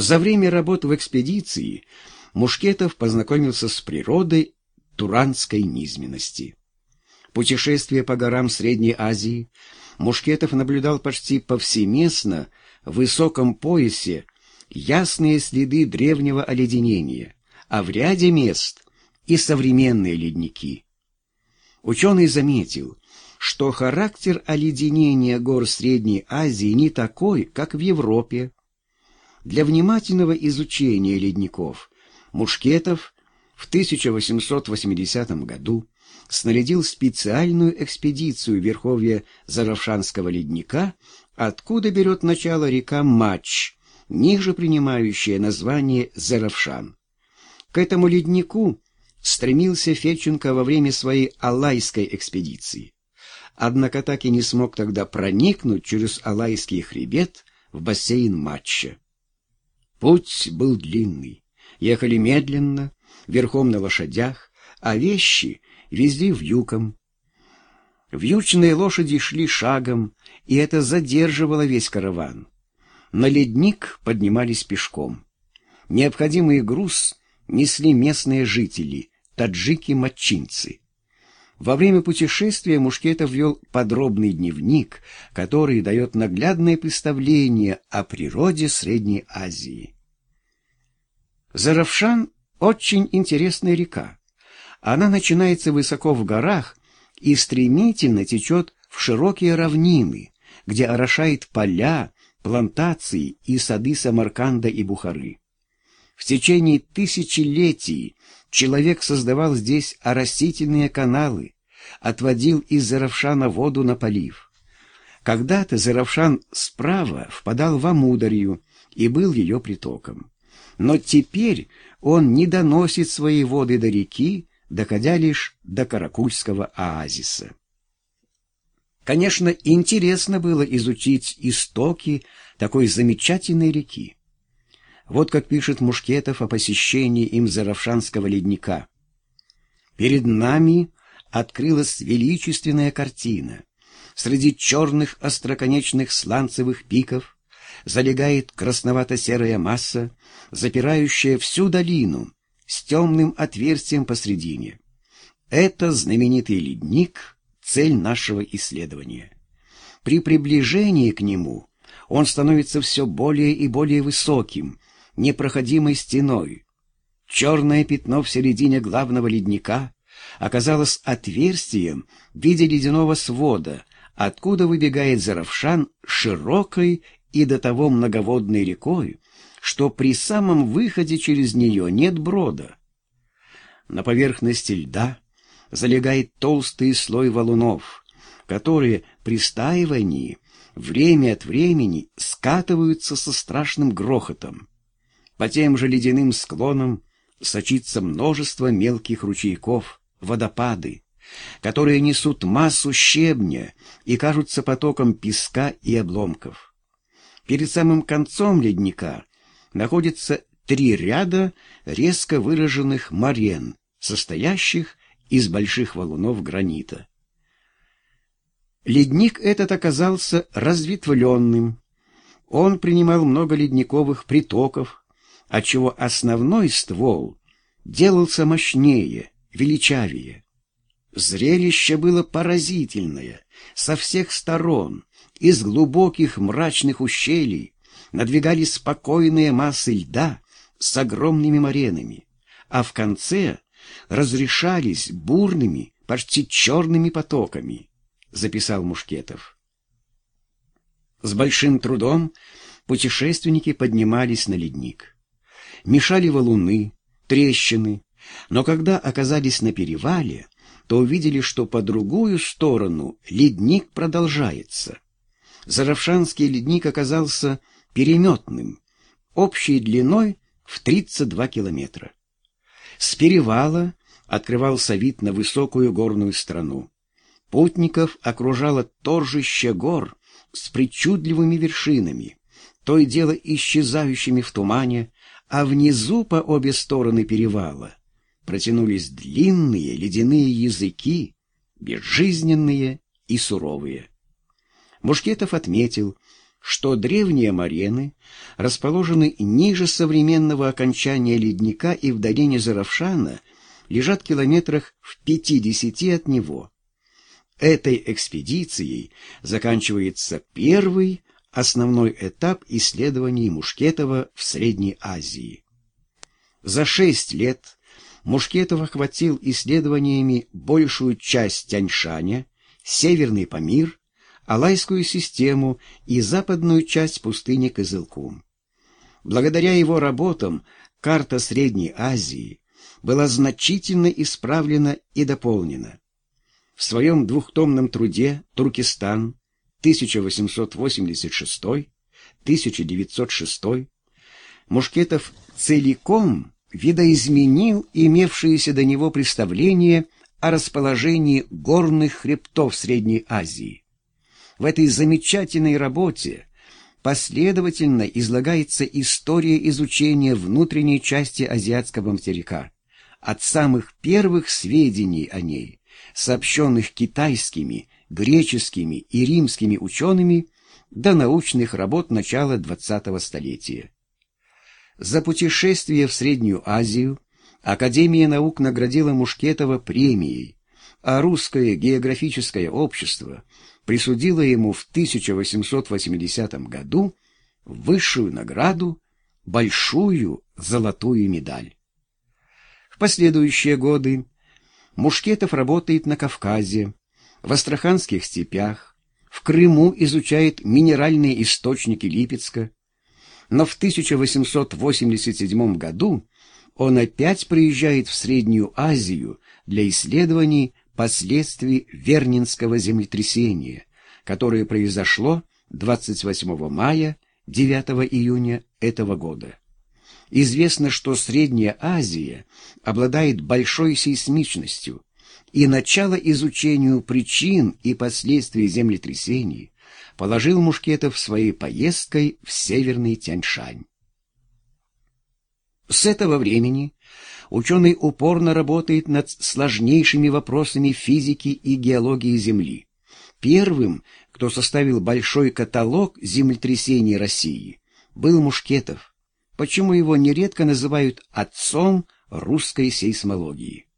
За время работы в экспедиции Мушкетов познакомился с природой туранской низменности. Путешествие по горам Средней Азии Мушкетов наблюдал почти повсеместно в высоком поясе ясные следы древнего оледенения, а в ряде мест и современные ледники. Ученый заметил, что характер оледенения гор Средней Азии не такой, как в Европе. Для внимательного изучения ледников Мушкетов в 1880 году снарядил специальную экспедицию в верховье Заравшанского ледника, откуда берет начало река Мач, ниже принимающая название Заравшан. К этому леднику стремился Феченко во время своей Алайской экспедиции. Однако так и не смог тогда проникнуть через Алайский хребет в бассейн матча. Путь был длинный. Ехали медленно, верхом на лошадях, а вещи везли вьюком. Вьючные лошади шли шагом, и это задерживало весь караван. На ледник поднимались пешком. Необходимый груз несли местные жители, таджики-матчинцы. Во время путешествия Мушкетов вел подробный дневник, который дает наглядное представление о природе Средней Азии. Заравшан — очень интересная река. Она начинается высоко в горах и стремительно течет в широкие равнины, где орошает поля, плантации и сады Самарканда и Бухары. В течение тысячелетий человек создавал здесь оросительные каналы, отводил из Заравшана воду на полив. Когда-то Заравшан справа впадал в Амударью и был ее притоком. Но теперь он не доносит свои воды до реки, доходя лишь до Каракульского оазиса. Конечно, интересно было изучить истоки такой замечательной реки. Вот как пишет Мушкетов о посещении им Заравшанского ледника. «Перед нами открылась величественная картина. Среди черных остроконечных сланцевых пиков залегает красновато-серая масса, запирающая всю долину, с темным отверстием посредине. Это знаменитый ледник, цель нашего исследования. При приближении к нему он становится все более и более высоким, непроходимой стеной. Черное пятно в середине главного ледника оказалось отверстием в виде ледяного свода, откуда выбегает Заравшан широкой и до того многоводной рекой, что при самом выходе через нее нет брода. На поверхности льда залегает толстый слой валунов, которые при стаивании время от времени скатываются со страшным грохотом. По тем же ледяным склонам сочится множество мелких ручейков, водопады, которые несут массу щебня и кажутся потоком песка и обломков. Перед самым концом ледника находится три ряда резко выраженных марен, состоящих из больших валунов гранита. Ледник этот оказался разветвленным. Он принимал много ледниковых притоков, отчего основной ствол делался мощнее, величавее. Зрелище было поразительное со всех сторон, из глубоких мрачных ущелий, надвигались спокойные массы льда с огромными моренами, а в конце разрешались бурными, почти черными потоками, записал Мушкетов. С большим трудом путешественники поднимались на ледник. Мешали валуны, трещины, но когда оказались на перевале, то увидели, что по другую сторону ледник продолжается. Заравшанский ледник оказался переметным, общей длиной в 32 километра. С перевала открывался вид на высокую горную страну. Путников окружало торжище гор с причудливыми вершинами, то и дело исчезающими в тумане, а внизу по обе стороны перевала протянулись длинные ледяные языки, безжизненные и суровые. Мушкетов отметил, что древние марены расположены ниже современного окончания ледника и в долине Заравшана лежат километрах в 50 от него. Этой экспедицией заканчивается первый основной этап исследований Мушкетова в Средней Азии. За шесть лет Мушкетов охватил исследованиями большую часть Тяньшаня, Северный Памир, Алайскую систему и западную часть пустыни Кызылкум. Благодаря его работам карта Средней Азии была значительно исправлена и дополнена. В своем двухтомном труде «Туркестан» 1886-1906 Мушкетов целиком видоизменил имевшиеся до него представления о расположении горных хребтов Средней Азии. В этой замечательной работе последовательно излагается история изучения внутренней части азиатского материка, от самых первых сведений о ней, сообщенных китайскими, греческими и римскими учеными, до научных работ начала XX столетия. За путешествие в Среднюю Азию Академия наук наградила Мушкетова премией, а Русское географическое общество присудило ему в 1880 году высшую награду – большую золотую медаль. В последующие годы Мушкетов работает на Кавказе, в Астраханских степях, в Крыму изучает минеральные источники Липецка, но в 1887 году он опять приезжает в Среднюю Азию для исследований последствий Вернинского землетрясения, которое произошло 28 мая 9 июня этого года. Известно, что Средняя Азия обладает большой сейсмичностью, и начало изучению причин и последствий землетрясений положил Мушкетов своей поездкой в Северный Тяньшань. С этого времени ученый упорно работает над сложнейшими вопросами физики и геологии Земли. Первым, кто составил большой каталог землетрясений России, был Мушкетов, почему его нередко называют отцом русской сейсмологии.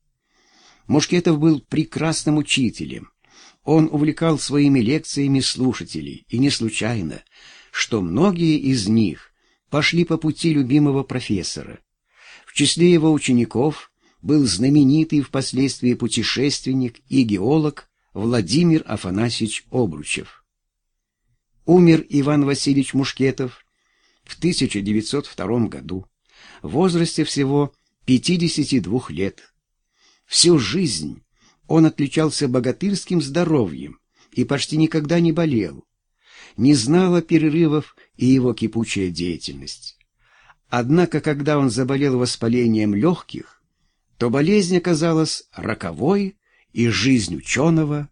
Мушкетов был прекрасным учителем, он увлекал своими лекциями слушателей, и не случайно, что многие из них пошли по пути любимого профессора. В числе его учеников был знаменитый впоследствии путешественник и геолог Владимир Афанасьевич Обручев. Умер Иван Васильевич Мушкетов в 1902 году в возрасте всего 52 лет. Всю жизнь он отличался богатырским здоровьем и почти никогда не болел. Не знала перерывов и его кипучая деятельность. Однако, когда он заболел воспалением легких, то болезнь оказалась роковой, и жизнь ученого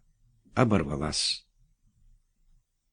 оборвалась.